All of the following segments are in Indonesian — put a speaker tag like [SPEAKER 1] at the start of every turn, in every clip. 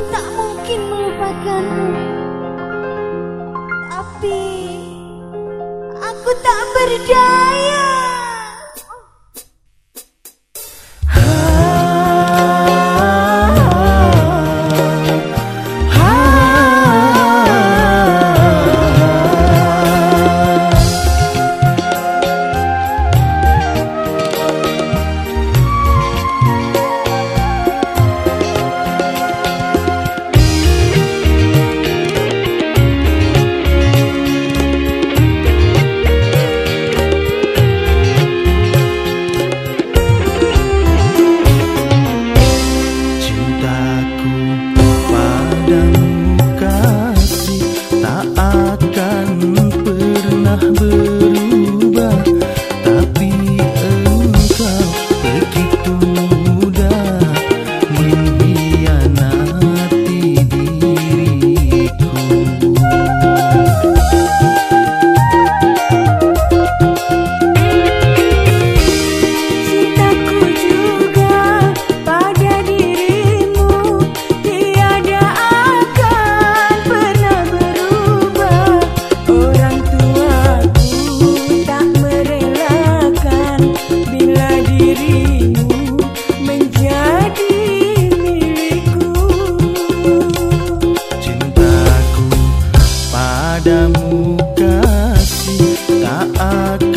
[SPEAKER 1] Aku tak mungkin melupakanmu. Tapi Aku tak berdaya saat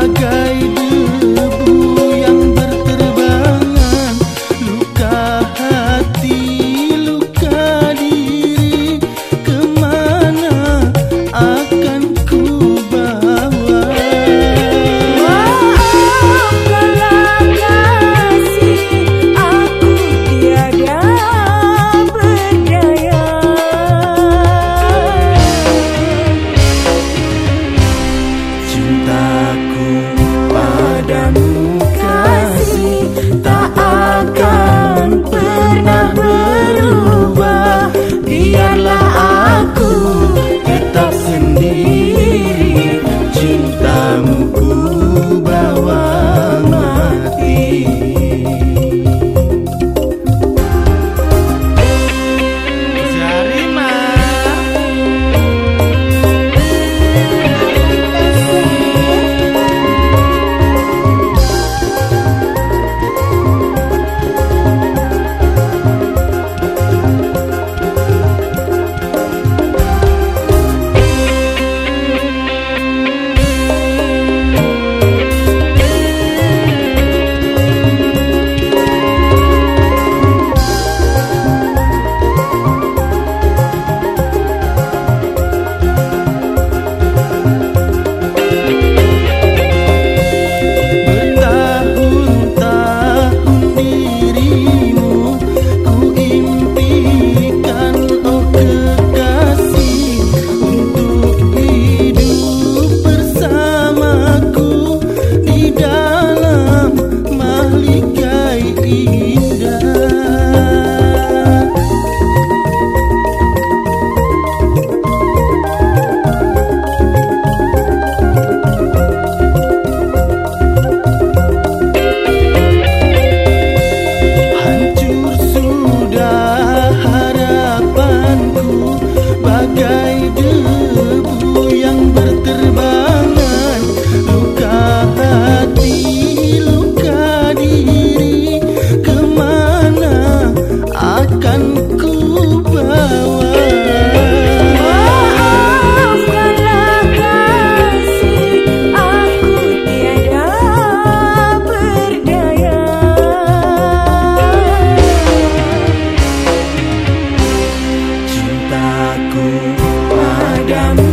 [SPEAKER 1] Aga. down.